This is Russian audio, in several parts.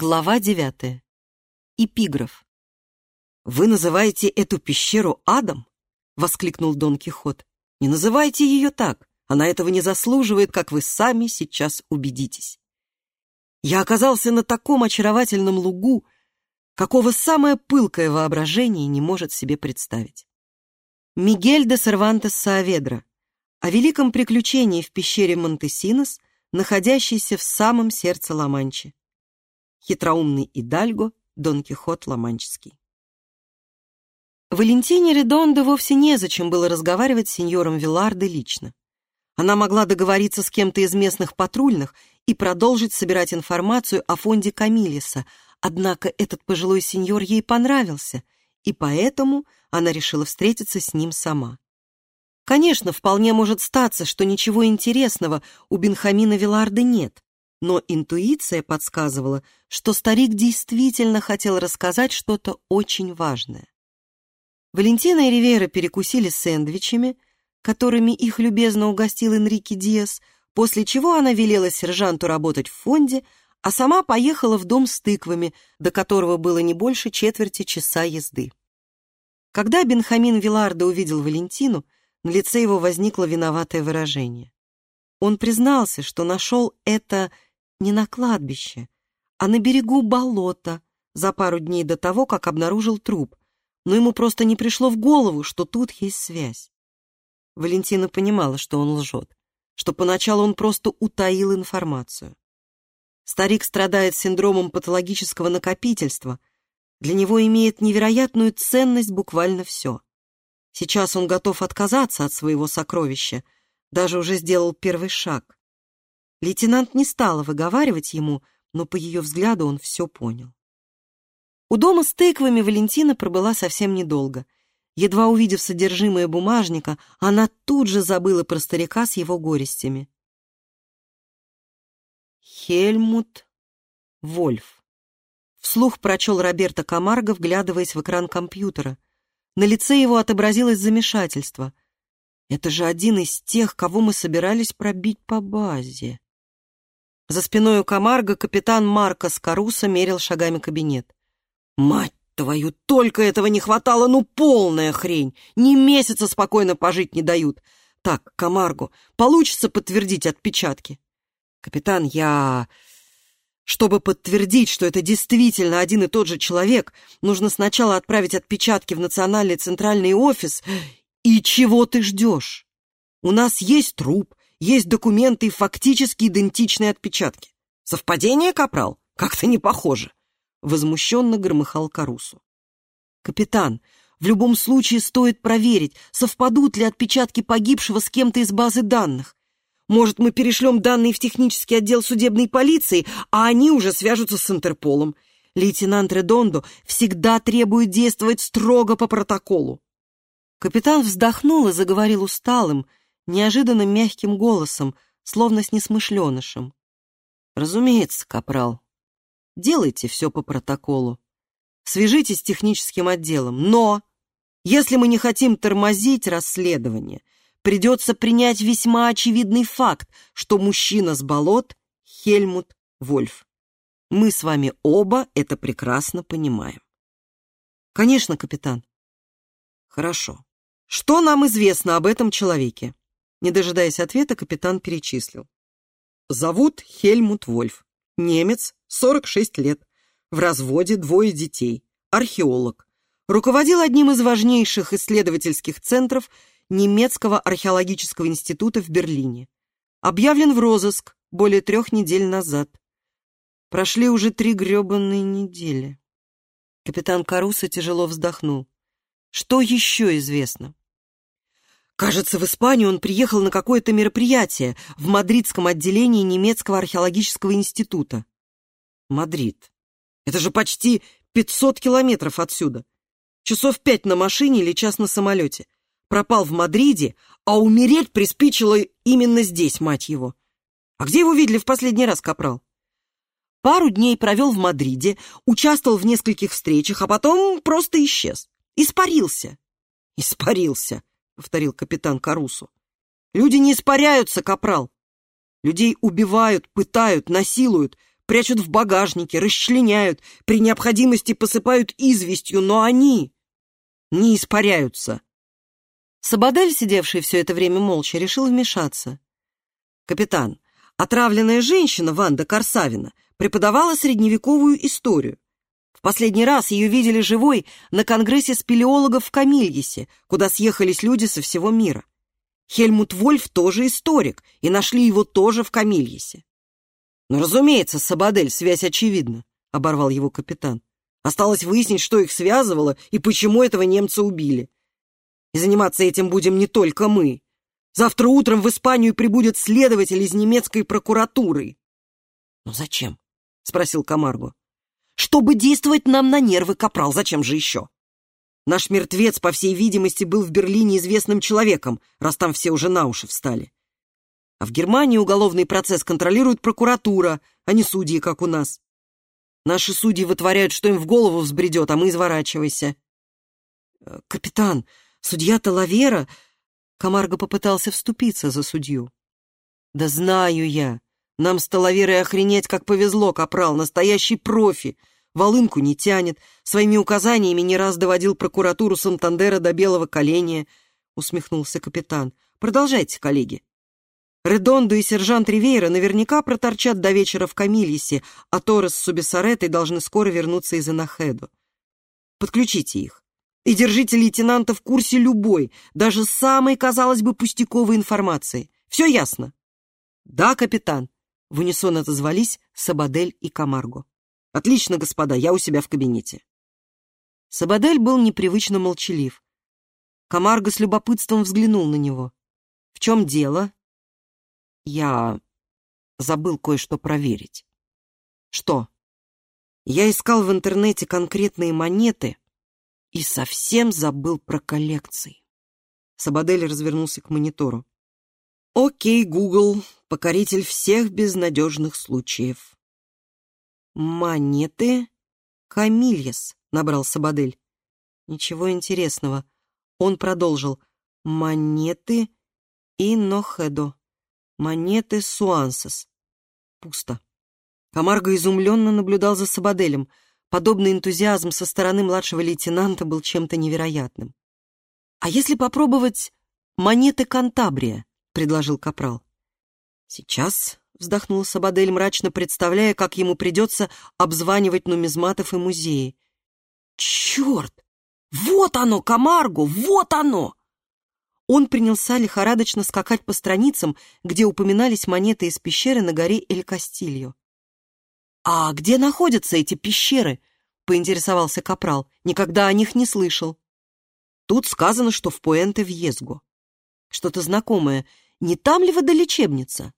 Глава девятая. Эпиграф. «Вы называете эту пещеру адом?» — воскликнул Дон Кихот. «Не называйте ее так. Она этого не заслуживает, как вы сами сейчас убедитесь. Я оказался на таком очаровательном лугу, какого самое пылкое воображение не может себе представить. Мигель де Сервантес Сааведра о великом приключении в пещере Монтесинос, находящейся в самом сердце Ла-Манчи хитроумный Идальго, Дон Кихот Ломанческий. Валентине Редондо вовсе незачем было разговаривать с сеньором Вилардо лично. Она могла договориться с кем-то из местных патрульных и продолжить собирать информацию о фонде Камилиса, однако этот пожилой сеньор ей понравился, и поэтому она решила встретиться с ним сама. Конечно, вполне может статься, что ничего интересного у Бенхамина Виларда нет, но интуиция подсказывала, что старик действительно хотел рассказать что-то очень важное. Валентина и Ривера перекусили сэндвичами, которыми их любезно угостил Энрике Диас, после чего она велела сержанту работать в фонде, а сама поехала в дом с тыквами, до которого было не больше четверти часа езды. Когда Бенхамин Вилардо увидел Валентину, на лице его возникло виноватое выражение. Он признался, что нашел это не на кладбище, а на берегу болота за пару дней до того, как обнаружил труп, но ему просто не пришло в голову, что тут есть связь. Валентина понимала, что он лжет, что поначалу он просто утаил информацию. Старик страдает синдромом патологического накопительства. Для него имеет невероятную ценность буквально все. Сейчас он готов отказаться от своего сокровища, даже уже сделал первый шаг. Лейтенант не стала выговаривать ему, но по ее взгляду он все понял. У дома с тыквами Валентина пробыла совсем недолго. Едва увидев содержимое бумажника, она тут же забыла про старика с его горестями. Хельмут Вольф. Вслух прочел Роберто Камарго, вглядываясь в экран компьютера. На лице его отобразилось замешательство. Это же один из тех, кого мы собирались пробить по базе. За спиной у Камарго капитан Марко Скоруса мерил шагами кабинет. «Мать твою, только этого не хватало, ну полная хрень! Ни месяца спокойно пожить не дают. Так, Камарго, получится подтвердить отпечатки?» «Капитан, я...» Чтобы подтвердить, что это действительно один и тот же человек, нужно сначала отправить отпечатки в Национальный центральный офис. И чего ты ждешь? У нас есть труп, есть документы и фактически идентичные отпечатки. Совпадение, капрал? Как-то не похоже. Возмущенно громыхал Карусу. Капитан, в любом случае стоит проверить, совпадут ли отпечатки погибшего с кем-то из базы данных. Может, мы перешлем данные в технический отдел судебной полиции, а они уже свяжутся с Интерполом. Лейтенант Редондо всегда требует действовать строго по протоколу. Капитан вздохнул и заговорил усталым, неожиданно мягким голосом, словно с несмышленышем. «Разумеется, капрал. Делайте все по протоколу. Свяжитесь с техническим отделом. Но, если мы не хотим тормозить расследование, придется принять весьма очевидный факт, что мужчина с болот — Хельмут Вольф. Мы с вами оба это прекрасно понимаем. Конечно, капитан. Хорошо. Что нам известно об этом человеке? Не дожидаясь ответа, капитан перечислил. Зовут Хельмут Вольф. Немец, 46 лет. В разводе двое детей. Археолог. Руководил одним из важнейших исследовательских центров немецкого археологического института в Берлине. Объявлен в розыск более трех недель назад. Прошли уже три гребаные недели. Капитан Каруса тяжело вздохнул. Что еще известно? Кажется, в Испанию он приехал на какое-то мероприятие в мадридском отделении немецкого археологического института. Мадрид. Это же почти 500 километров отсюда. Часов пять на машине или час на самолете. Пропал в Мадриде, а умереть приспичило именно здесь, мать его. А где его видели в последний раз, Капрал? Пару дней провел в Мадриде, участвовал в нескольких встречах, а потом просто исчез. Испарился. Испарился повторил капитан Карусу. Люди не испаряются, капрал. Людей убивают, пытают, насилуют, прячут в багажнике, расчленяют, при необходимости посыпают известью, но они не испаряются. Сабадель, сидевший все это время молча, решил вмешаться. «Капитан, отравленная женщина Ванда Корсавина преподавала средневековую историю. В последний раз ее видели живой на конгрессе спелеологов в Камильесе, куда съехались люди со всего мира. Хельмут Вольф тоже историк, и нашли его тоже в Камильесе. «Ну, разумеется, Сабадель, связь очевидна», — оборвал его капитан. «Осталось выяснить, что их связывало и почему этого немца убили. И заниматься этим будем не только мы. Завтра утром в Испанию прибудет следователь из немецкой прокуратуры». «Ну зачем?» — спросил Камарго. «Чтобы действовать нам на нервы, капрал, зачем же еще?» Наш мертвец, по всей видимости, был в Берлине известным человеком, раз там все уже на уши встали. А в Германии уголовный процесс контролирует прокуратура, а не судьи, как у нас. Наши судьи вытворяют, что им в голову взбредет, а мы изворачивайся. Э, «Капитан, судья-то Лавера...» Камарго попытался вступиться за судью. «Да знаю я. Нам с Талаверой охренеть, как повезло, капрал, настоящий профи волынку не тянет, своими указаниями не раз доводил прокуратуру Сантандера до белого коленя, усмехнулся капитан. Продолжайте, коллеги. Редондо и сержант Ривейра наверняка проторчат до вечера в Камильесе, а Торрес с Субисаретой должны скоро вернуться из Анахедо. Подключите их. И держите лейтенанта в курсе любой, даже самой, казалось бы, пустяковой информации. Все ясно? Да, капитан. В унисон отозвались Сабадель и Камарго. «Отлично, господа, я у себя в кабинете». Сабадель был непривычно молчалив. Камарго с любопытством взглянул на него. «В чем дело?» «Я забыл кое-что проверить». «Что?» «Я искал в интернете конкретные монеты и совсем забыл про коллекции». Сабадель развернулся к монитору. «Окей, Гугл, покоритель всех безнадежных случаев. «Монеты Камильес», — набрал Сабадель. «Ничего интересного». Он продолжил. «Монеты Инохедо. Монеты Суансес». Пусто. Камарго изумленно наблюдал за Сабаделем. Подобный энтузиазм со стороны младшего лейтенанта был чем-то невероятным. «А если попробовать монеты Кантабрия?» — предложил Капрал. «Сейчас вздохнул Сабадель, мрачно представляя, как ему придется обзванивать нумизматов и музеи. «Черт! Вот оно, Камарго, вот оно!» Он принялся лихорадочно скакать по страницам, где упоминались монеты из пещеры на горе Эль-Кастильо. «А где находятся эти пещеры?» — поинтересовался Капрал. «Никогда о них не слышал». Тут сказано, что в Пуэнте-Вьезго. Что-то знакомое. Не там ли водолечебница?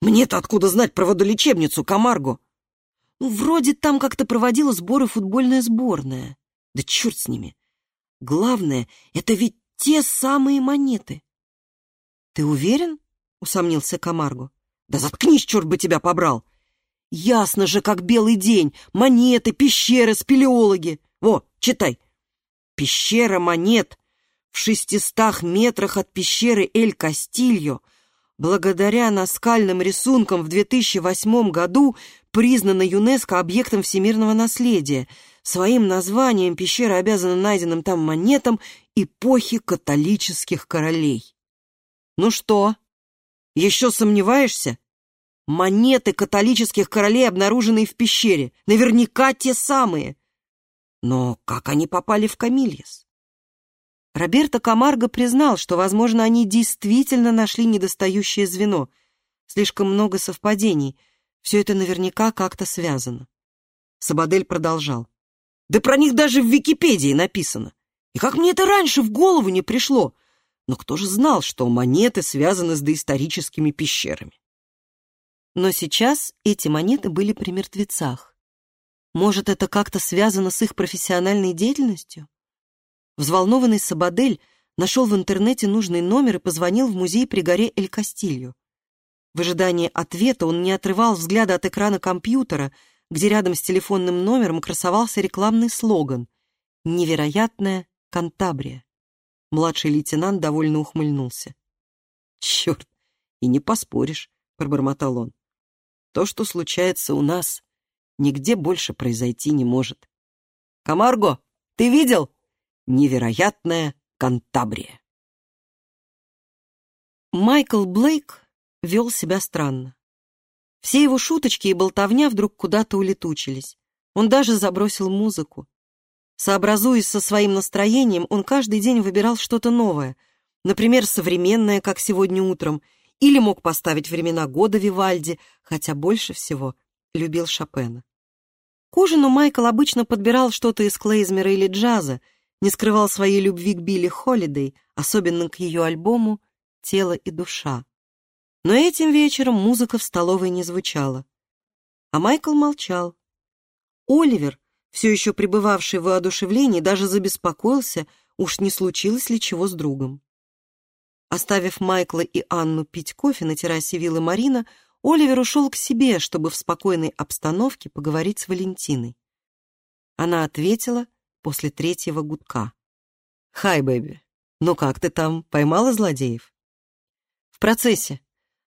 Мне-то откуда знать про водолечебницу Камарго? Ну, вроде там как-то проводила сборы футбольная сборная. Да черт с ними. Главное, это ведь те самые монеты. Ты уверен? Усомнился Камарго. Да заткнись, черт бы тебя побрал. Ясно же, как белый день. Монеты, пещеры, спелеологи. Во, читай. Пещера монет в шестистах метрах от пещеры Эль-Кастильо благодаря наскальным рисункам в 2008 году признана ЮНЕСКО объектом всемирного наследия. Своим названием пещера обязана найденным там монетам эпохи католических королей. Ну что, еще сомневаешься? Монеты католических королей, обнаруженные в пещере, наверняка те самые. Но как они попали в Камильес? Роберто Камарго признал, что, возможно, они действительно нашли недостающее звено. Слишком много совпадений. Все это наверняка как-то связано. Сабадель продолжал. «Да про них даже в Википедии написано. И как мне это раньше в голову не пришло? Но кто же знал, что монеты связаны с доисторическими пещерами?» Но сейчас эти монеты были при мертвецах. Может, это как-то связано с их профессиональной деятельностью? Взволнованный Сабадель нашел в интернете нужный номер и позвонил в музей при горе Эль-Кастильо. В ожидании ответа он не отрывал взгляда от экрана компьютера, где рядом с телефонным номером красовался рекламный слоган «Невероятная Кантабрия». Младший лейтенант довольно ухмыльнулся. «Черт, и не поспоришь», — пробормотал он. То, что случается у нас, нигде больше произойти не может. Камарго, ты видел? Невероятная Кантабрия. Майкл Блейк вел себя странно. Все его шуточки и болтовня вдруг куда-то улетучились. Он даже забросил музыку. Сообразуясь со своим настроением, он каждый день выбирал что-то новое, например, современное, как сегодня утром, или мог поставить времена года Вивальди, хотя больше всего любил Шопена. К ужину Майкл обычно подбирал что-то из клейзмера или джаза, не скрывал своей любви к Билли Холидей, особенно к ее альбому «Тело и душа». Но этим вечером музыка в столовой не звучала. А Майкл молчал. Оливер, все еще пребывавший в воодушевлении, даже забеспокоился, уж не случилось ли чего с другом. Оставив Майкла и Анну пить кофе на террасе виллы Марина, Оливер ушел к себе, чтобы в спокойной обстановке поговорить с Валентиной. Она ответила после третьего гудка. «Хай, бэби. Ну как ты там, поймала злодеев?» «В процессе.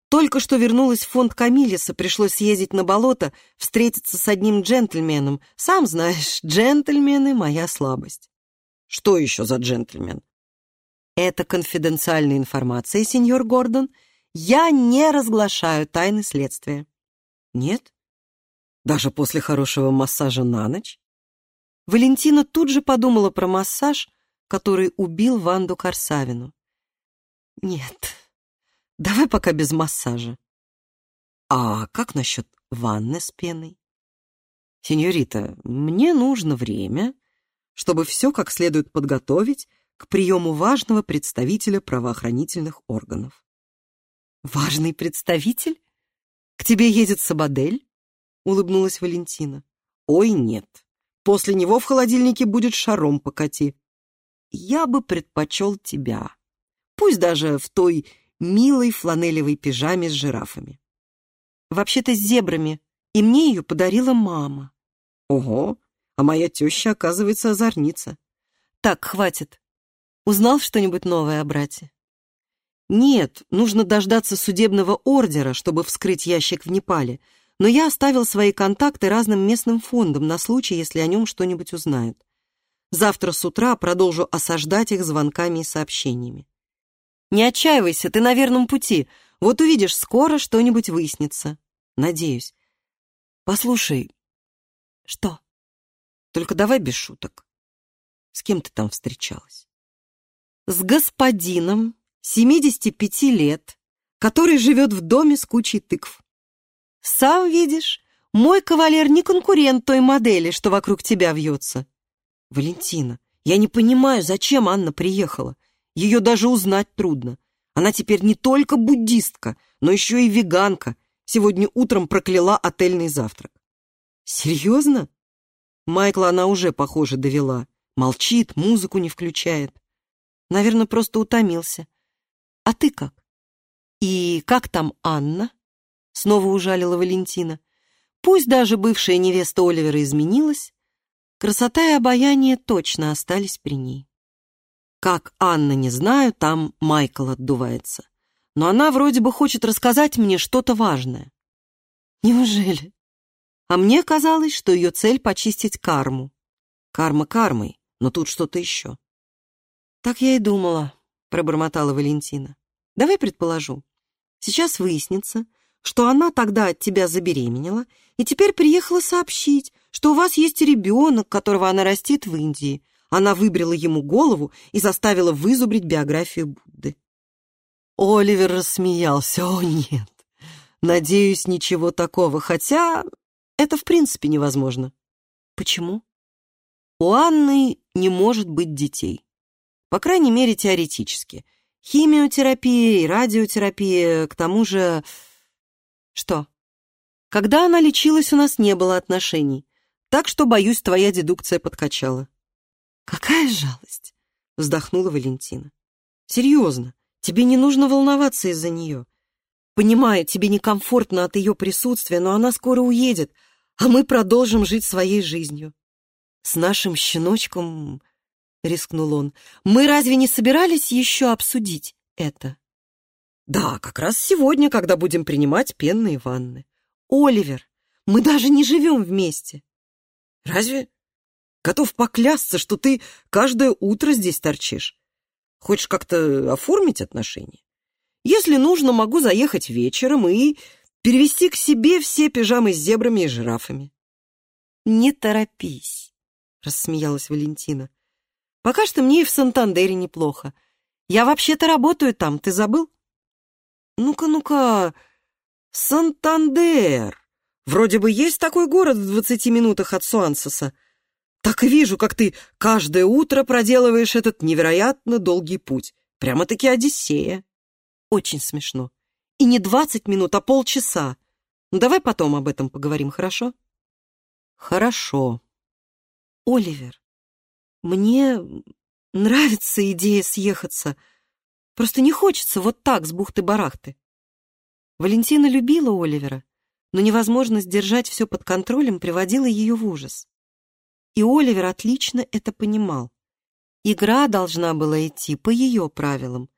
Только что вернулась в фонд Камилиса, пришлось съездить на болото, встретиться с одним джентльменом. Сам знаешь, джентльмены — моя слабость». «Что еще за джентльмен?» Это конфиденциальная информация, сеньор Гордон. Я не разглашаю тайны следствия. Нет? Даже после хорошего массажа на ночь? Валентина тут же подумала про массаж, который убил Ванду Корсавину. Нет, давай пока без массажа. А как насчет ванны с пеной? Сеньорита, мне нужно время, чтобы все как следует подготовить к приему важного представителя правоохранительных органов. «Важный представитель? К тебе едет Сабадель?» — улыбнулась Валентина. «Ой, нет. После него в холодильнике будет шаром покати. Я бы предпочел тебя. Пусть даже в той милой фланелевой пижаме с жирафами. Вообще-то с зебрами, и мне ее подарила мама. Ого, а моя теща, оказывается, озорница. Так, хватит. Узнал что-нибудь новое о брате? Нет, нужно дождаться судебного ордера, чтобы вскрыть ящик в Непале, но я оставил свои контакты разным местным фондам на случай, если о нем что-нибудь узнают. Завтра с утра продолжу осаждать их звонками и сообщениями. Не отчаивайся, ты на верном пути. Вот увидишь, скоро что-нибудь выяснится. Надеюсь. Послушай. Что? Только давай без шуток. С кем ты там встречалась? с господином 75 лет, который живет в доме с кучей тыкв. Сам видишь, мой кавалер не конкурент той модели, что вокруг тебя вьется. Валентина, я не понимаю, зачем Анна приехала. Ее даже узнать трудно. Она теперь не только буддистка, но еще и веганка. Сегодня утром прокляла отельный завтрак. Серьезно? Майкла она уже, похоже, довела. Молчит, музыку не включает. Наверное, просто утомился. А ты как? И как там Анна? Снова ужалила Валентина. Пусть даже бывшая невеста Оливера изменилась, красота и обаяние точно остались при ней. Как Анна, не знаю, там Майкл отдувается. Но она вроде бы хочет рассказать мне что-то важное. Неужели? А мне казалось, что ее цель — почистить карму. Карма кармой, но тут что-то еще. «Так я и думала», — пробормотала Валентина. «Давай предположу. Сейчас выяснится, что она тогда от тебя забеременела и теперь приехала сообщить, что у вас есть ребенок, которого она растит в Индии. Она выбрила ему голову и заставила вызубрить биографию Будды». Оливер рассмеялся. «О, нет. Надеюсь, ничего такого, хотя это в принципе невозможно». «Почему?» «У Анны не может быть детей». По крайней мере, теоретически. Химиотерапия и радиотерапия, к тому же... Что? Когда она лечилась, у нас не было отношений. Так что, боюсь, твоя дедукция подкачала. Какая жалость, вздохнула Валентина. Серьезно, тебе не нужно волноваться из-за нее. Понимаю, тебе некомфортно от ее присутствия, но она скоро уедет, а мы продолжим жить своей жизнью. С нашим щеночком — рискнул он. «Мы разве не собирались еще обсудить это?» «Да, как раз сегодня, когда будем принимать пенные ванны». Оливер, мы даже не живем вместе. Разве? Готов поклясться, что ты каждое утро здесь торчишь. Хочешь как-то оформить отношения? Если нужно, могу заехать вечером и перевести к себе все пижамы с зебрами и жирафами. Не торопись, рассмеялась Валентина. Пока что мне и в Сантандере неплохо. Я вообще-то работаю там, ты забыл? Ну-ка, ну-ка, Сантандер. Вроде бы есть такой город в двадцати минутах от Суансеса. Так и вижу, как ты каждое утро проделываешь этот невероятно долгий путь. Прямо-таки Одиссея. Очень смешно. И не двадцать минут, а полчаса. Ну, давай потом об этом поговорим, хорошо? Хорошо. Оливер, мне нравится идея съехаться. Просто не хочется вот так с бухты-барахты. Валентина любила Оливера, но невозможность держать все под контролем приводила ее в ужас. И Оливер отлично это понимал. Игра должна была идти по ее правилам,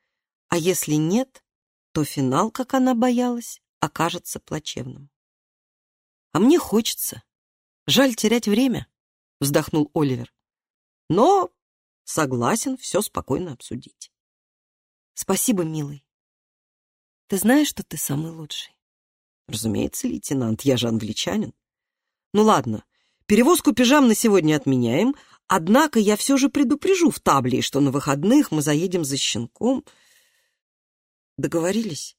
а если нет, то финал, как она боялась, окажется плачевным. «А мне хочется. Жаль терять время», — вздохнул Оливер но согласен все спокойно обсудить. Спасибо, милый. Ты знаешь, что ты самый лучший? Разумеется, лейтенант, я же англичанин. Ну ладно, перевозку пижам на сегодня отменяем, однако я все же предупрежу в табле, что на выходных мы заедем за щенком. Договорились?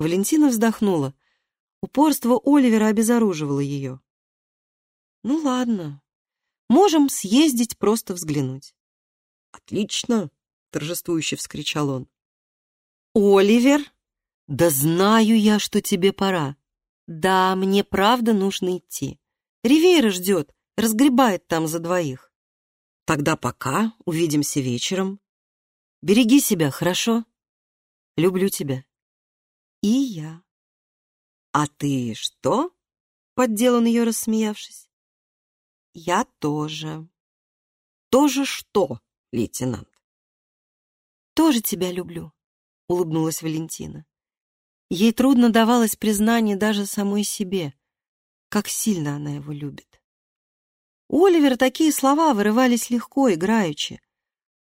Валентина вздохнула. Упорство Оливера обезоруживало ее. Ну ладно, Можем съездить просто взглянуть. Отлично, торжествующе вскричал он. Оливер, да знаю я, что тебе пора. Да, мне правда нужно идти. Ривейра ждет, разгребает там за двоих. Тогда пока, увидимся вечером. Береги себя, хорошо? Люблю тебя. И я. А ты что? Поддел он ее, рассмеявшись. Я тоже. Тоже что, лейтенант? Тоже тебя люблю, улыбнулась Валентина. Ей трудно давалось признание даже самой себе, как сильно она его любит. У Оливера такие слова вырывались легко, играючи,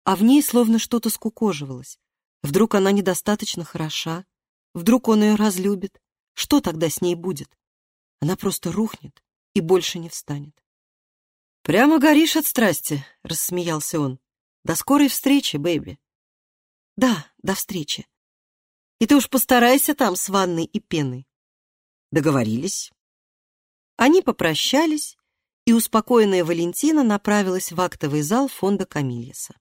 а в ней словно что-то скукоживалось. Вдруг она недостаточно хороша, вдруг он ее разлюбит. Что тогда с ней будет? Она просто рухнет и больше не встанет. «Прямо горишь от страсти», — рассмеялся он. «До скорой встречи, бэйби». «Да, до встречи. И ты уж постарайся там с ванной и пеной». Договорились. Они попрощались, и успокоенная Валентина направилась в актовый зал фонда Камильеса.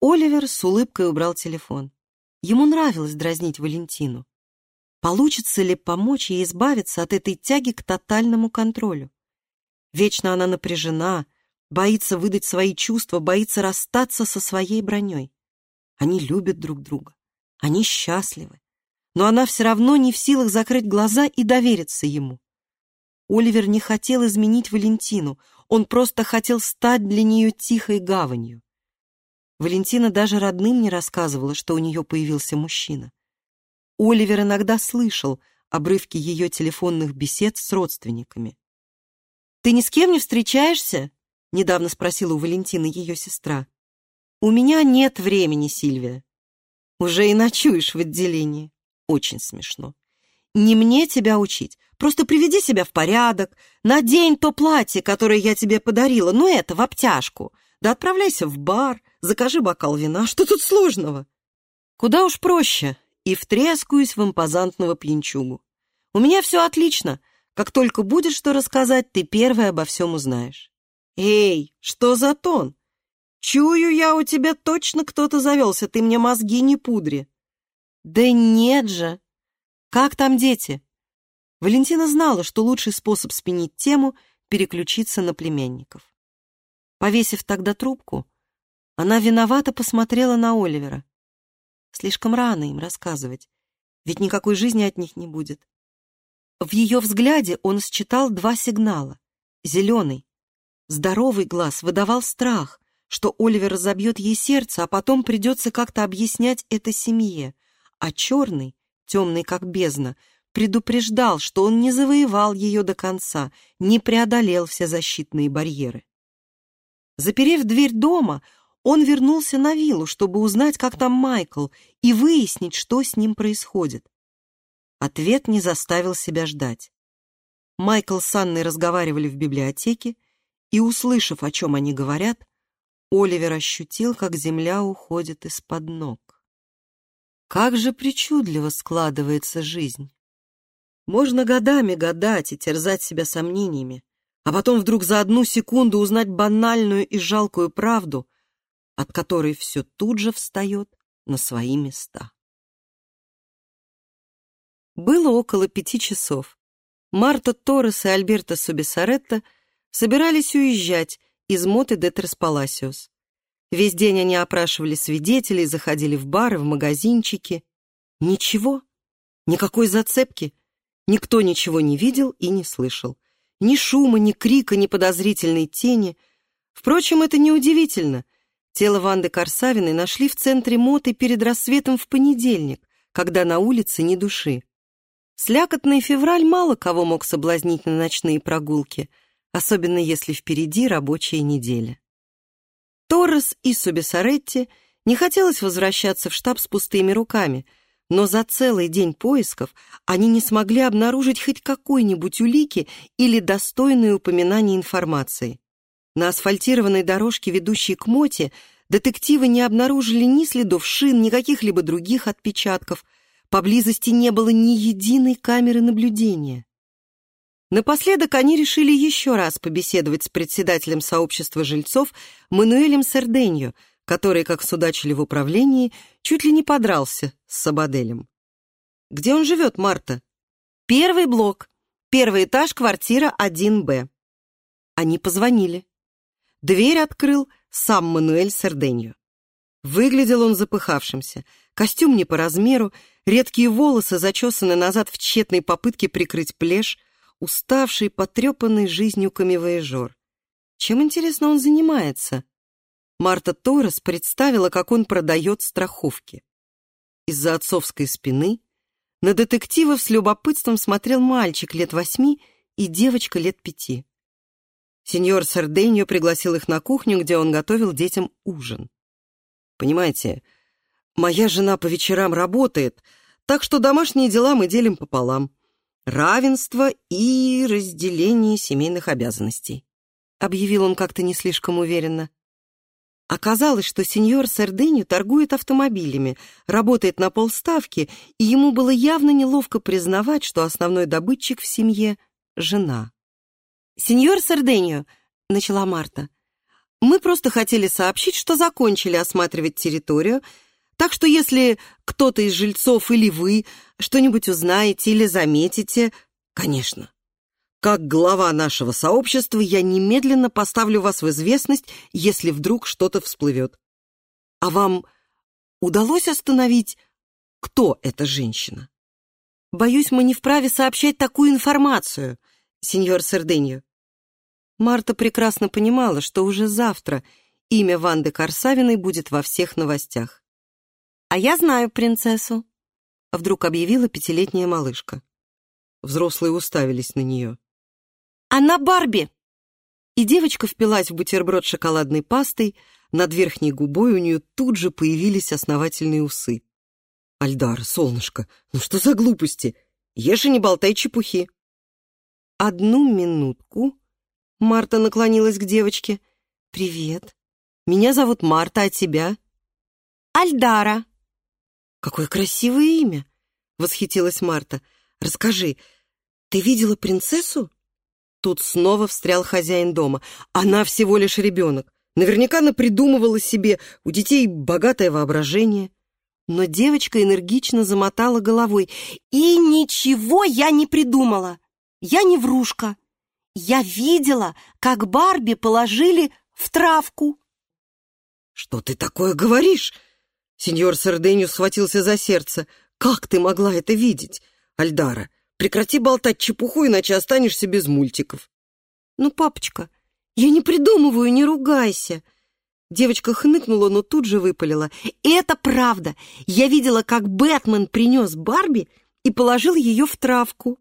Оливер с улыбкой убрал телефон. Ему нравилось дразнить Валентину. Получится ли помочь ей избавиться от этой тяги к тотальному контролю? Вечно она напряжена, боится выдать свои чувства, боится расстаться со своей броней. Они любят друг друга, они счастливы, но она все равно не в силах закрыть глаза и довериться ему. Оливер не хотел изменить Валентину, он просто хотел стать для нее тихой гаванью. Валентина даже родным не рассказывала, что у нее появился мужчина. Оливер иногда слышал обрывки ее телефонных бесед с родственниками. «Ты ни с кем не встречаешься?» — недавно спросила у Валентины ее сестра. «У меня нет времени, Сильвия». «Уже и ночуешь в отделении». «Очень смешно». «Не мне тебя учить. Просто приведи себя в порядок, надень то платье, которое я тебе подарила, ну это, в обтяжку. Да отправляйся в бар, закажи бокал вина. Что тут сложного?» «Куда уж проще» и втрескаюсь в импозантного пьянчугу. «У меня все отлично. Как только будет что рассказать, ты первый обо всем узнаешь. Эй, что за тон? Чую я, у тебя точно кто-то завелся, ты мне мозги не пудри. Да нет же. Как там дети? Валентина знала, что лучший способ сменить тему — переключиться на племянников. Повесив тогда трубку, она виновато посмотрела на Оливера. Слишком рано им рассказывать, ведь никакой жизни от них не будет. В ее взгляде он считал два сигнала. Зеленый. Здоровый глаз выдавал страх, что Оливер разобьет ей сердце, а потом придется как-то объяснять это семье. А черный, темный как бездна, предупреждал, что он не завоевал ее до конца, не преодолел все защитные барьеры. Заперев дверь дома, он вернулся на виллу, чтобы узнать, как там Майкл, и выяснить, что с ним происходит. Ответ не заставил себя ждать. Майкл с Анной разговаривали в библиотеке, и, услышав, о чем они говорят, Оливер ощутил, как земля уходит из-под ног. Как же причудливо складывается жизнь. Можно годами гадать и терзать себя сомнениями, а потом вдруг за одну секунду узнать банальную и жалкую правду, от которой все тут же встает на свои места. Было около пяти часов. Марта Торрес и Альберто Субисаретто собирались уезжать из Моты де Траспаласиос. Весь день они опрашивали свидетелей, заходили в бары, в магазинчики. Ничего, никакой зацепки. Никто ничего не видел и не слышал. Ни шума, ни крика, ни подозрительной тени. Впрочем, это неудивительно. Тело Ванды Корсавиной нашли в центре Моты перед рассветом в понедельник, когда на улице ни души. Слякотный февраль мало кого мог соблазнить на ночные прогулки, особенно если впереди рабочая неделя. Торрес и Субисаретти не хотелось возвращаться в штаб с пустыми руками, но за целый день поисков они не смогли обнаружить хоть какой-нибудь улики или достойное упоминание информации. На асфальтированной дорожке, ведущей к Моте, детективы не обнаружили ни следов шин, ни каких-либо других отпечатков – Поблизости не было ни единой камеры наблюдения. Напоследок они решили еще раз побеседовать с председателем сообщества жильцов Мануэлем Серденью, который, как судачили в управлении, чуть ли не подрался с Сабаделем. «Где он живет, Марта?» «Первый блок. Первый этаж, квартира 1Б». Они позвонили. Дверь открыл сам Мануэль Серденью. Выглядел он запыхавшимся, костюм не по размеру, редкие волосы зачесаны назад в тщетной попытке прикрыть плешь, уставший, потрепанный жизнью камевояжер. Чем, интересно, он занимается? Марта Торрес представила, как он продает страховки. Из-за отцовской спины на детективов с любопытством смотрел мальчик лет восьми и девочка лет пяти. Сеньор Сарденьо пригласил их на кухню, где он готовил детям ужин. «Понимаете, моя жена по вечерам работает, так что домашние дела мы делим пополам. Равенство и разделение семейных обязанностей», — объявил он как-то не слишком уверенно. Оказалось, что сеньор Сардынью торгует автомобилями, работает на полставки, и ему было явно неловко признавать, что основной добытчик в семье — жена. «Сеньор Сардынью», — начала Марта, — «мы просто хотели сообщить, что закончили осматривать территорию, так что если кто-то из жильцов или вы что-нибудь узнаете или заметите, конечно, как глава нашего сообщества я немедленно поставлю вас в известность, если вдруг что-то всплывет. А вам удалось остановить, кто эта женщина? Боюсь, мы не вправе сообщать такую информацию, сеньор Серденьо. Марта прекрасно понимала, что уже завтра имя Ванды Корсавиной будет во всех новостях. «А я знаю принцессу», — вдруг объявила пятилетняя малышка. Взрослые уставились на нее. «Она Барби!» И девочка впилась в бутерброд шоколадной пастой, над верхней губой у нее тут же появились основательные усы. «Альдар, солнышко, ну что за глупости? Ешь и не болтай чепухи!» «Одну минутку!» Марта наклонилась к девочке. «Привет. Меня зовут Марта, а тебя?» «Альдара», «Какое красивое имя!» — восхитилась Марта. «Расскажи, ты видела принцессу?» Тут снова встрял хозяин дома. «Она всего лишь ребенок. Наверняка она придумывала себе. У детей богатое воображение». Но девочка энергично замотала головой. «И ничего я не придумала. Я не врушка. Я видела, как Барби положили в травку». «Что ты такое говоришь?» Сеньор Сарденью схватился за сердце. «Как ты могла это видеть? Альдара, прекрати болтать чепуху, иначе останешься без мультиков». «Ну, папочка, я не придумываю, не ругайся». Девочка хныкнула, но тут же выпалила. «Это правда. Я видела, как Бэтмен принес Барби и положил ее в травку.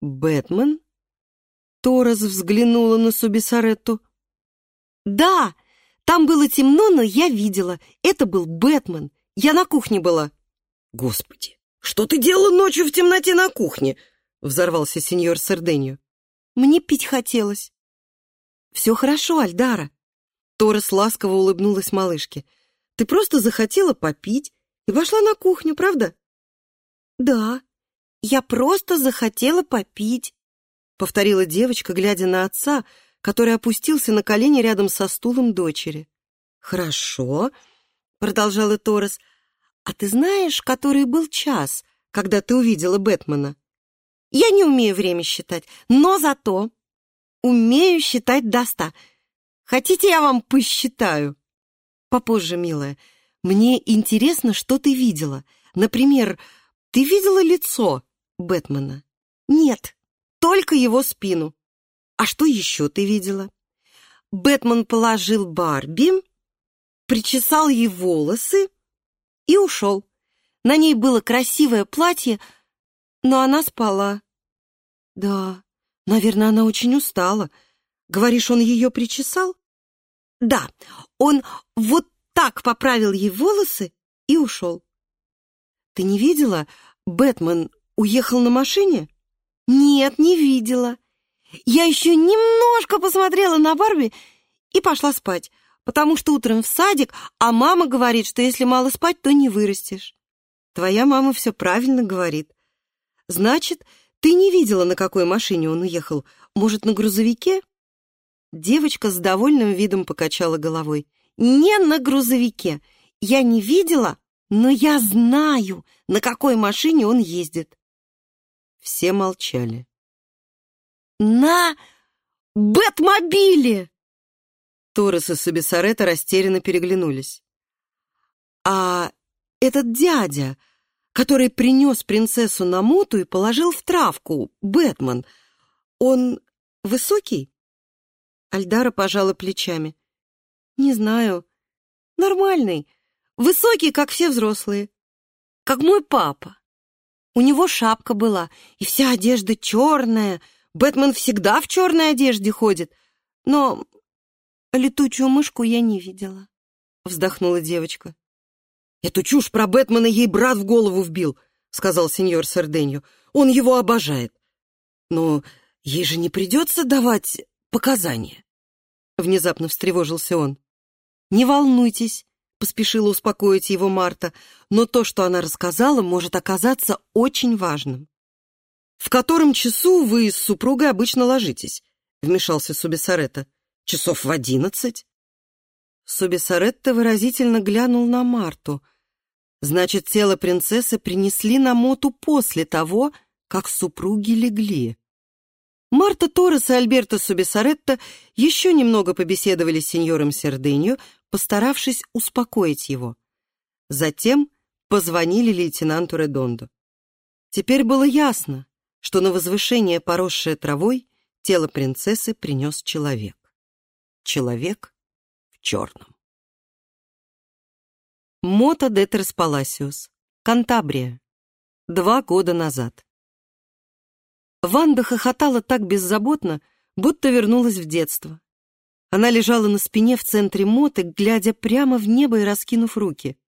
Бэтмен? Торос взглянула на Субисаретту. Да, там было темно, но я видела. Это был Бэтмен. Я на кухне была. Господи, что ты делала ночью в темноте на кухне? Взорвался сеньор Сарденью. Мне пить хотелось. Все хорошо, Альдара. Торос ласково улыбнулась малышке. Ты просто захотела попить и вошла на кухню, правда? Да, я просто захотела попить, повторила девочка, глядя на отца, который опустился на колени рядом со стулом дочери. «Хорошо», — продолжала Торрес, «а ты знаешь, который был час, когда ты увидела Бэтмена?» «Я не умею время считать, но зато умею считать до ста. Хотите, я вам посчитаю?» «Попозже, милая. Мне интересно, что ты видела. Например, ты видела лицо Бэтмена?» «Нет, только его спину. А что еще ты видела? Бэтмен положил Барби, причесал ей волосы и ушел. На ней было красивое платье, но она спала. Да, наверное, она очень устала. Говоришь, он ее причесал? Да, он вот так поправил ей волосы и ушел. Ты не видела? Бэтмен уехал на машине? Нет, не видела. Я еще немножко посмотрела на Барби и пошла спать, потому что утром в садик, а мама говорит, что если мало спать, то не вырастешь. Твоя мама все правильно говорит. Значит, ты не видела, на какой машине он уехал? Может, на грузовике? Девочка с довольным видом покачала головой. Не на грузовике. Я не видела, но я знаю, на какой машине он ездит. Все молчали на Бэтмобиле!» Торрес и Субисарета растерянно переглянулись. «А этот дядя, который принес принцессу на моту и положил в травку, Бэтмен, он высокий?» Альдара пожала плечами. «Не знаю. Нормальный. Высокий, как все взрослые. Как мой папа. У него шапка была, и вся одежда черная, Бэтмен всегда в черной одежде ходит. Но летучую мышку я не видела», — вздохнула девочка. «Эту чушь про Бэтмена ей брат в голову вбил», — сказал сеньор Сарденью. «Он его обожает. Но ей же не придется давать показания». Внезапно встревожился он. «Не волнуйтесь», — поспешила успокоить его Марта, «но то, что она рассказала, может оказаться очень важным». «В котором часу вы с супругой обычно ложитесь?» — вмешался Субисаретта. «Часов в одиннадцать?» Субисаретта выразительно глянул на Марту. «Значит, тело принцессы принесли на моту после того, как супруги легли». Марта Торрес и Альберто Субисаретта еще немного побеседовали с сеньором Сердынью, постаравшись успокоить его. Затем позвонили лейтенанту Редондо. Теперь было ясно, что на возвышение, поросшее травой, тело принцессы принес человек. Человек в черном. Мота де Терспаласиус, Кантабрия. Два года назад. Ванда хохотала так беззаботно, будто вернулась в детство. Она лежала на спине в центре моты, глядя прямо в небо и раскинув руки.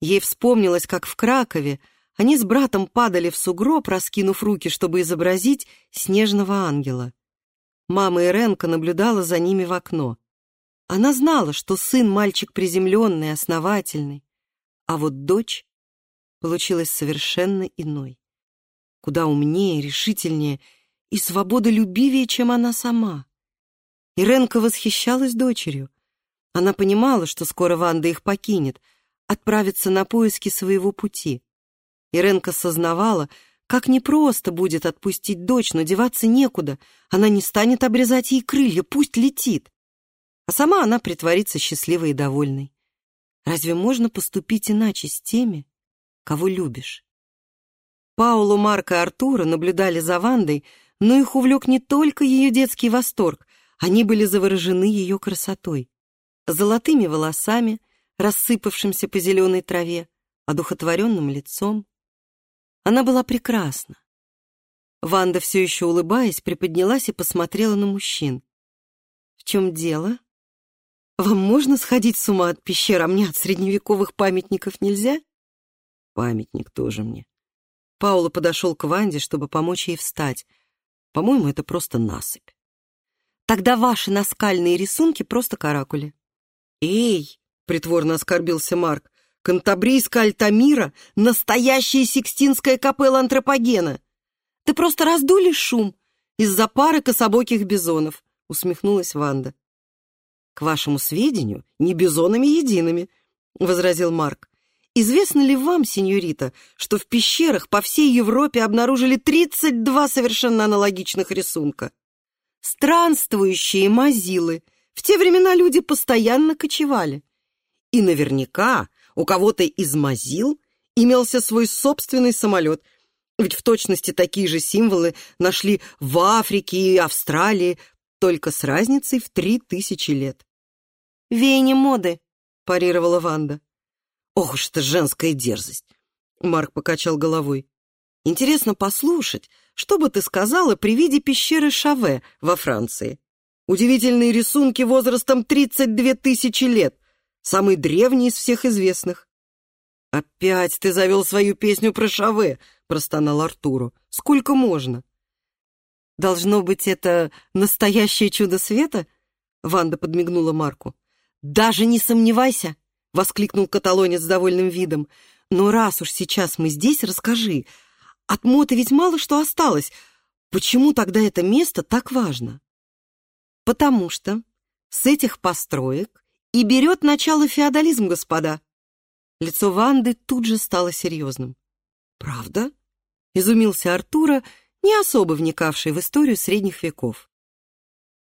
Ей вспомнилось, как в Кракове они с братом падали в сугроб, раскинув руки, чтобы изобразить снежного ангела. Мама Иренка наблюдала за ними в окно. Она знала, что сын мальчик приземленный, основательный, а вот дочь получилась совершенно иной. Куда умнее, решительнее и свободолюбивее, чем она сама. Иренка восхищалась дочерью. Она понимала, что скоро Ванда их покинет, отправится на поиски своего пути. Иренка сознавала, как непросто будет отпустить дочь, но деваться некуда. Она не станет обрезать ей крылья, пусть летит. А сама она притворится счастливой и довольной. Разве можно поступить иначе с теми, кого любишь? Паулу, Марка и Артура наблюдали за Вандой, но их увлек не только ее детский восторг, они были заворожены ее красотой. Золотыми волосами, рассыпавшимся по зеленой траве, одухотворенным лицом, Она была прекрасна. Ванда, все еще улыбаясь, приподнялась и посмотрела на мужчин. «В чем дело? Вам можно сходить с ума от пещер, а мне от средневековых памятников нельзя?» «Памятник тоже мне». Паула подошел к Ванде, чтобы помочь ей встать. «По-моему, это просто насыпь». «Тогда ваши наскальные рисунки просто каракули». «Эй!» — притворно оскорбился Марк. «Кантабрийская Альтамира — настоящая Сикстинская капелла антропогена!» Ты просто раздули шум из-за пары кособоких бизонов», — усмехнулась Ванда. «К вашему сведению, не бизонами едиными», — возразил Марк. «Известно ли вам, сеньорита, что в пещерах по всей Европе обнаружили 32 совершенно аналогичных рисунка? Странствующие мазилы. В те времена люди постоянно кочевали. И наверняка у кого-то из мазил имелся свой собственный самолет — ведь в точности такие же символы нашли в Африке и Австралии, только с разницей в три тысячи лет. «Веяние моды», — парировала Ванда. «Ох уж это женская дерзость!» Марк покачал головой. «Интересно послушать, что бы ты сказала при виде пещеры Шаве во Франции? Удивительные рисунки возрастом 32 тысячи лет, самый древний из всех известных». «Опять ты завел свою песню про Шаве!» — простонал Артуру. «Сколько можно?» «Должно быть, это настоящее чудо света?» Ванда подмигнула Марку. «Даже не сомневайся!» — воскликнул каталонец с довольным видом. «Но раз уж сейчас мы здесь, расскажи. От моты ведь мало что осталось. Почему тогда это место так важно?» «Потому что с этих построек и берет начало феодализм, господа». Лицо Ванды тут же стало серьезным. «Правда?» — изумился Артура, не особо вникавший в историю средних веков.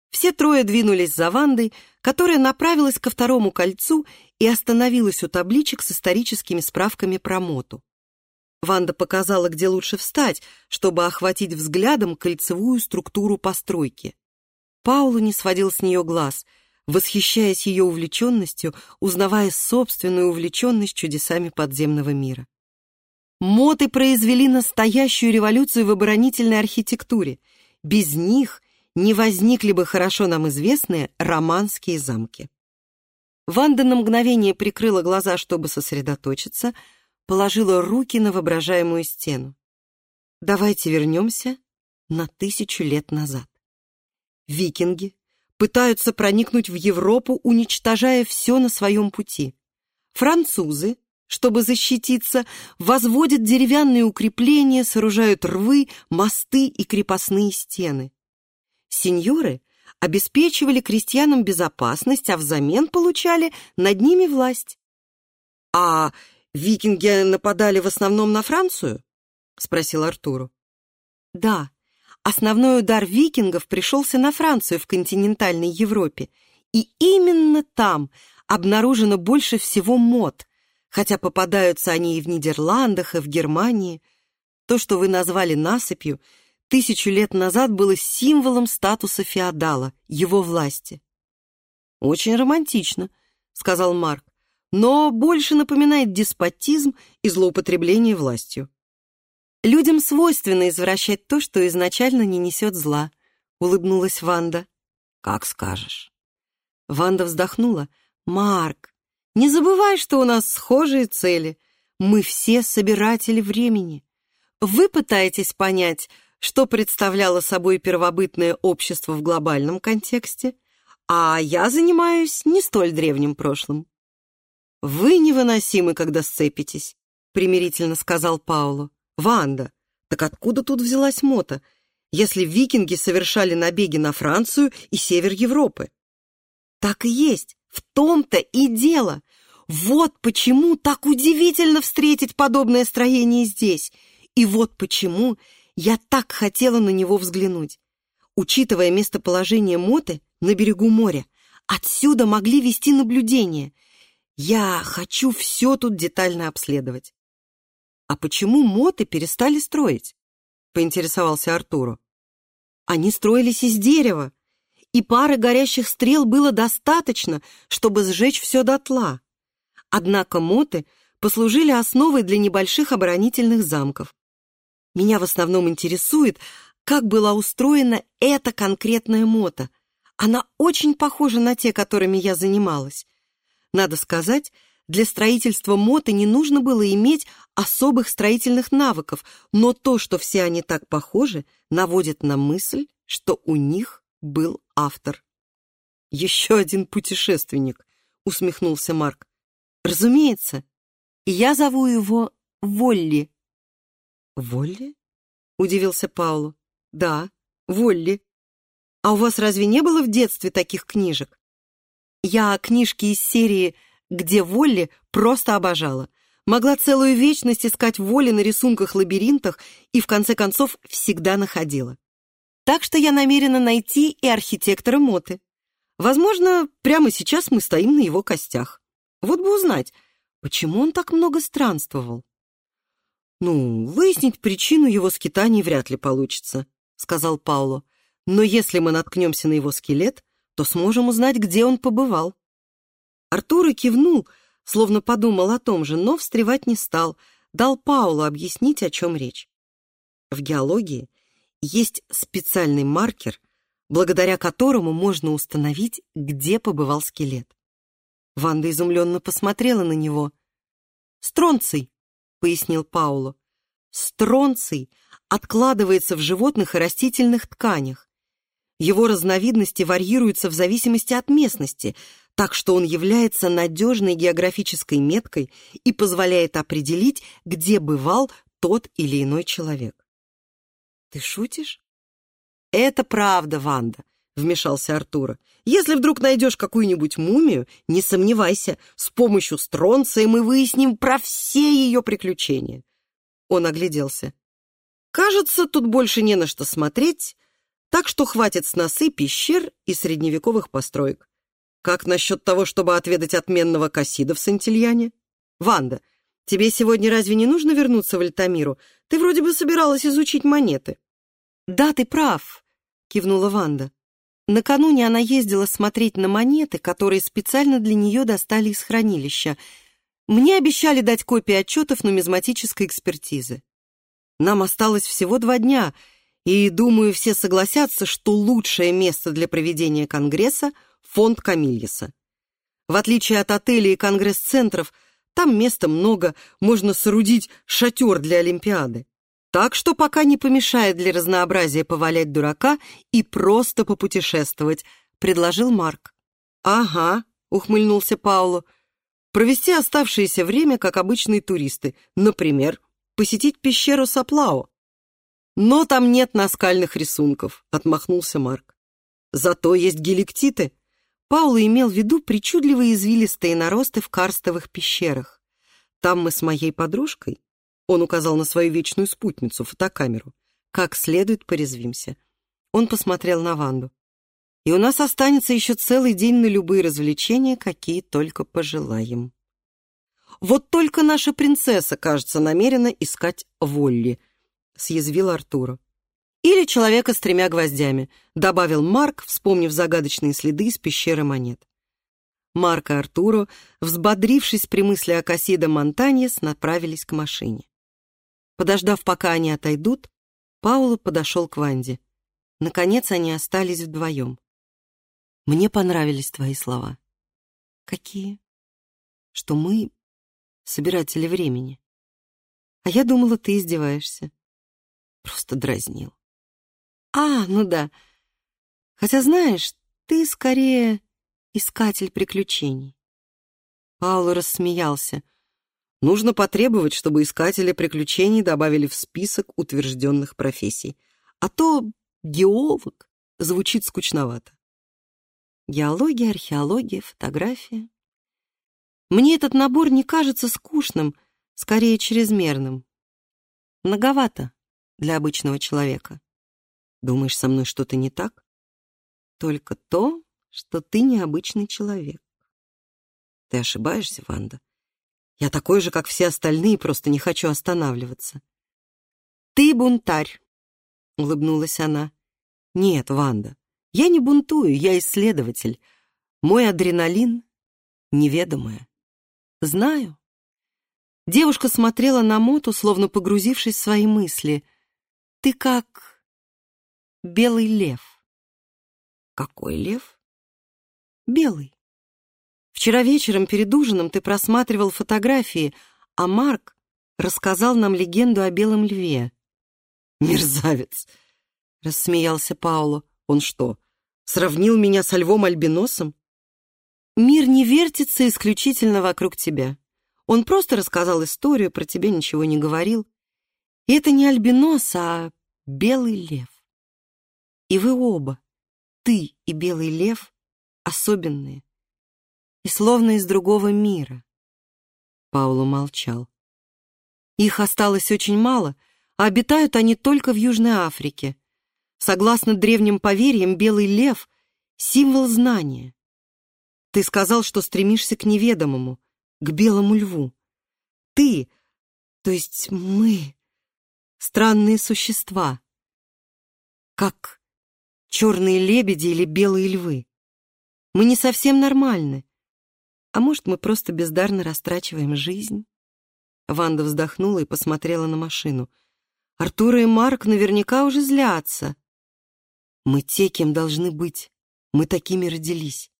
Все трое двинулись за Вандой, которая направилась ко второму кольцу и остановилась у табличек с историческими справками про моту. Ванда показала, где лучше встать, чтобы охватить взглядом кольцевую структуру постройки. Паулу не сводил с нее глаз, восхищаясь ее увлеченностью, узнавая собственную увлеченность чудесами подземного мира. Моты произвели настоящую революцию в оборонительной архитектуре. Без них не возникли бы хорошо нам известные романские замки. Ванда на мгновение прикрыла глаза, чтобы сосредоточиться, положила руки на воображаемую стену. Давайте вернемся на тысячу лет назад. Викинги пытаются проникнуть в Европу, уничтожая все на своем пути. Французы чтобы защититься, возводят деревянные укрепления, сооружают рвы, мосты и крепостные стены. Сеньоры обеспечивали крестьянам безопасность, а взамен получали над ними власть. «А викинги нападали в основном на Францию?» — спросил Артуру. «Да, основной удар викингов пришелся на Францию в континентальной Европе, и именно там обнаружено больше всего мод, хотя попадаются они и в Нидерландах, и в Германии. То, что вы назвали насыпью, тысячу лет назад было символом статуса феодала, его власти. «Очень романтично», — сказал Марк, «но больше напоминает деспотизм и злоупотребление властью». «Людям свойственно извращать то, что изначально не несет зла», — улыбнулась Ванда. «Как скажешь». Ванда вздохнула. «Марк, не забывай, что у нас схожие цели. Мы все собиратели времени. Вы пытаетесь понять, что представляло собой первобытное общество в глобальном контексте, а я занимаюсь не столь древним прошлым. «Вы невыносимы, когда сцепитесь», — примирительно сказал Пауло. «Ванда, так откуда тут взялась мота, если викинги совершали набеги на Францию и север Европы?» «Так и есть. В том-то и дело. Вот почему так удивительно встретить подобное строение здесь. И вот почему я так хотела на него взглянуть. Учитывая местоположение Моты на берегу моря, отсюда могли вести наблюдение. Я хочу все тут детально обследовать. А почему Моты перестали строить? Поинтересовался Артуру. Они строились из дерева, и пары горящих стрел было достаточно, чтобы сжечь все дотла. Однако моты послужили основой для небольших оборонительных замков. Меня в основном интересует, как была устроена эта конкретная мото. Она очень похожа на те, которыми я занималась. Надо сказать, для строительства мото не нужно было иметь особых строительных навыков, но то, что все они так похожи, наводит на мысль, что у них был автор. «Еще один путешественник», — усмехнулся Марк. «Разумеется. Я зову его Волли». «Волли?» — удивился Пауло. «Да, Волли. А у вас разве не было в детстве таких книжек?» Я книжки из серии «Где Волли» просто обожала. Могла целую вечность искать Волли на рисунках-лабиринтах и, в конце концов, всегда находила. Так что я намерена найти и архитектора Моты. Возможно, прямо сейчас мы стоим на его костях. Вот бы узнать, почему он так много странствовал. «Ну, выяснить причину его скитаний вряд ли получится», — сказал Пауло. «Но если мы наткнемся на его скелет, то сможем узнать, где он побывал». Артур кивнул, словно подумал о том же, но встревать не стал, дал Паулу объяснить, о чем речь. В геологии есть специальный маркер, благодаря которому можно установить, где побывал скелет. Ванда изумленно посмотрела на него. «Стронций», — пояснил Пауло. «Стронций откладывается в животных и растительных тканях. Его разновидности варьируются в зависимости от местности, так что он является надежной географической меткой и позволяет определить, где бывал тот или иной человек. «Ты шутишь?» «Это правда, Ванда», — вмешался Артура. «Если вдруг найдешь какую-нибудь мумию, не сомневайся, с помощью стронция мы выясним про все ее приключения». Он огляделся. «Кажется, тут больше не на что смотреть, так что хватит сносы пещер и средневековых построек. Как насчет того, чтобы отведать отменного кассида в Сантильяне? Ванда, тебе сегодня разве не нужно вернуться в Альтамиру? Ты вроде бы собиралась изучить монеты». «Да, ты прав», кивнула Ванда. Накануне она ездила смотреть на монеты, которые специально для нее достали из хранилища. Мне обещали дать копии отчетов нумизматической экспертизы. Нам осталось всего два дня, и, думаю, все согласятся, что лучшее место для проведения конгресса — фонд Камильеса. В отличие от отелей и конгресс-центров, там места много, можно соорудить шатер для Олимпиады. Так что пока не помешает для разнообразия повалять дурака и просто попутешествовать, предложил Марк. Ага, ухмыльнулся Пауло. Провести оставшееся время, как обычные туристы. Например, посетить пещеру Саплао. Но там нет наскальных рисунков, отмахнулся Марк. Зато есть геликтиты. Пауло имел в виду причудливые извилистые наросты в карстовых пещерах. Там мы с моей подружкой он указал на свою вечную спутницу, фотокамеру. Как следует порезвимся. Он посмотрел на Ванду. И у нас останется еще целый день на любые развлечения, какие только пожелаем. Вот только наша принцесса, кажется, намерена искать Волли, съязвил Артура. Или человека с тремя гвоздями, добавил Марк, вспомнив загадочные следы из пещеры монет. Марк и Артуру, взбодрившись при мысли о Кассида Монтаньес, направились к машине. Подождав, пока они отойдут, Пауло подошел к Ванде. Наконец они остались вдвоем. «Мне понравились твои слова». «Какие?» «Что мы собиратели времени». «А я думала, ты издеваешься». Просто дразнил. «А, ну да. Хотя, знаешь, ты скорее искатель приключений». Пауло рассмеялся. Нужно потребовать, чтобы искатели приключений добавили в список утвержденных профессий. А то геолог звучит скучновато. Геология, археология, фотография. Мне этот набор не кажется скучным, скорее чрезмерным. Многовато для обычного человека. Думаешь, со мной что-то не так? Только то, что ты необычный человек. Ты ошибаешься, Ванда. Я такой же, как все остальные, просто не хочу останавливаться. «Ты бунтарь», — улыбнулась она. «Нет, Ванда, я не бунтую, я исследователь. Мой адреналин — неведомое. Знаю». Девушка смотрела на Моту, словно погрузившись в свои мысли. Ты как белый лев. Какой лев? Белый. Вчера вечером перед ужином ты просматривал фотографии, а Марк рассказал нам легенду о белом льве. Мерзавец, рассмеялся Пауло. Он что, сравнил меня со львом-альбиносом? Мир не вертится исключительно вокруг тебя. Он просто рассказал историю, про тебя ничего не говорил. И это не альбинос, а белый лев. И вы оба, ты и белый лев, особенные. И словно из другого мира. Пауло молчал. Их осталось очень мало, а обитают они только в Южной Африке. Согласно древним поверьям, белый лев — символ знания. Ты сказал, что стремишься к неведомому, к белому льву. Ты, то есть мы, странные существа, как черные лебеди или белые львы. Мы не совсем нормальны. А может, мы просто бездарно растрачиваем жизнь? Ванда вздохнула и посмотрела на машину. Артур и Марк наверняка уже злятся. Мы те, кем должны быть. Мы такими родились.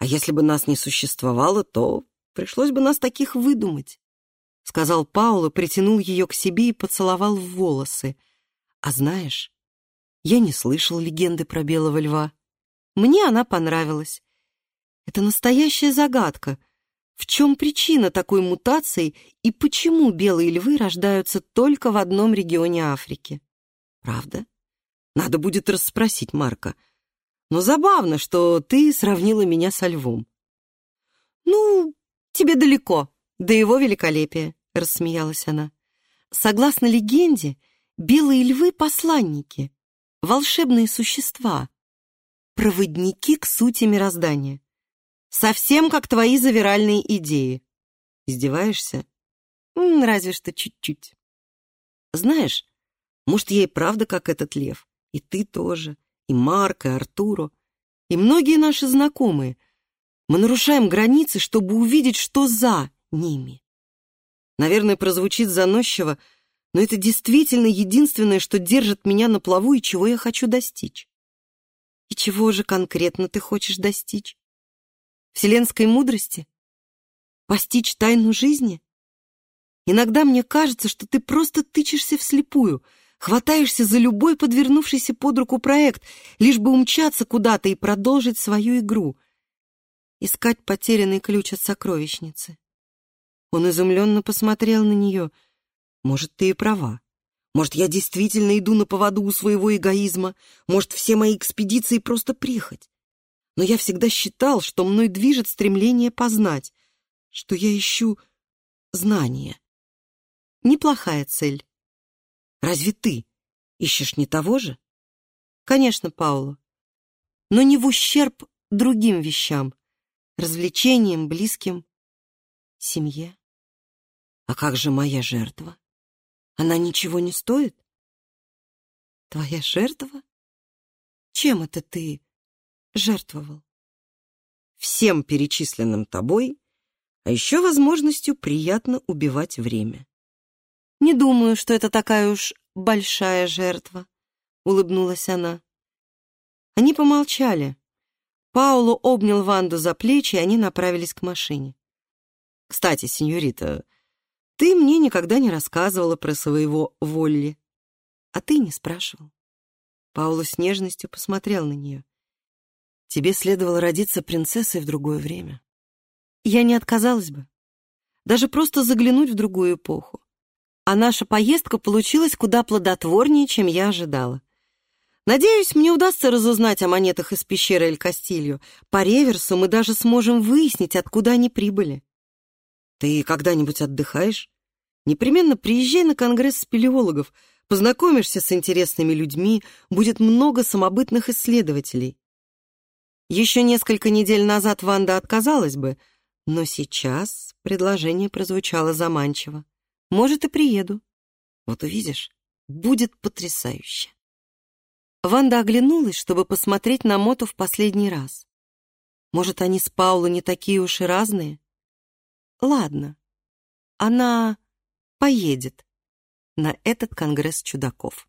А если бы нас не существовало, то пришлось бы нас таких выдумать, — сказал Пауло, притянул ее к себе и поцеловал в волосы. А знаешь, я не слышал легенды про белого льва. Мне она понравилась. Это настоящая загадка. В чем причина такой мутации и почему белые львы рождаются только в одном регионе Африки? Правда? Надо будет расспросить Марка — но забавно, что ты сравнила меня со львом». «Ну, тебе далеко, до его великолепия», — рассмеялась она. «Согласно легенде, белые львы — посланники, волшебные существа, проводники к сути мироздания. Совсем как твои завиральные идеи. Издеваешься? Разве что чуть-чуть. Знаешь, может, я и правда как этот лев, и ты тоже и Марк, и Артуро, и многие наши знакомые. Мы нарушаем границы, чтобы увидеть, что за ними. Наверное, прозвучит заносчиво, но это действительно единственное, что держит меня на плаву и чего я хочу достичь. И чего же конкретно ты хочешь достичь? Вселенской мудрости? Постичь тайну жизни? Иногда мне кажется, что ты просто тычешься вслепую — Хватаешься за любой подвернувшийся под руку проект, лишь бы умчаться куда-то и продолжить свою игру. Искать потерянный ключ от сокровищницы. Он изумленно посмотрел на нее. «Может, ты и права. Может, я действительно иду на поводу у своего эгоизма. Может, все мои экспедиции просто прихоть. Но я всегда считал, что мной движет стремление познать, что я ищу знания. Неплохая цель. Разве ты ищешь не того же? Конечно, Пауло. Но не в ущерб другим вещам, развлечениям, близким, семье. А как же моя жертва? Она ничего не стоит? Твоя жертва? Чем это ты жертвовал? Всем перечисленным тобой, а еще возможностью приятно убивать время. «Не думаю, что это такая уж большая жертва», — улыбнулась она. Они помолчали. Пауло обнял Ванду за плечи, и они направились к машине. «Кстати, сеньорита, ты мне никогда не рассказывала про своего Волли, а ты не спрашивал». Пауло с нежностью посмотрел на нее. «Тебе следовало родиться принцессой в другое время. Я не отказалась бы. Даже просто заглянуть в другую эпоху а наша поездка получилась куда плодотворнее, чем я ожидала. Надеюсь, мне удастся разузнать о монетах из пещеры Эль-Кастилью. По реверсу мы даже сможем выяснить, откуда они прибыли. Ты когда-нибудь отдыхаешь? Непременно приезжай на конгресс спелеологов, познакомишься с интересными людьми, будет много самобытных исследователей. Еще несколько недель назад Ванда отказалась бы, но сейчас предложение прозвучало заманчиво. Может, и приеду. Вот увидишь, будет потрясающе. Ванда оглянулась, чтобы посмотреть на Моту в последний раз. Может, они с Пауло не такие уж и разные? Ладно, она поедет на этот конгресс чудаков.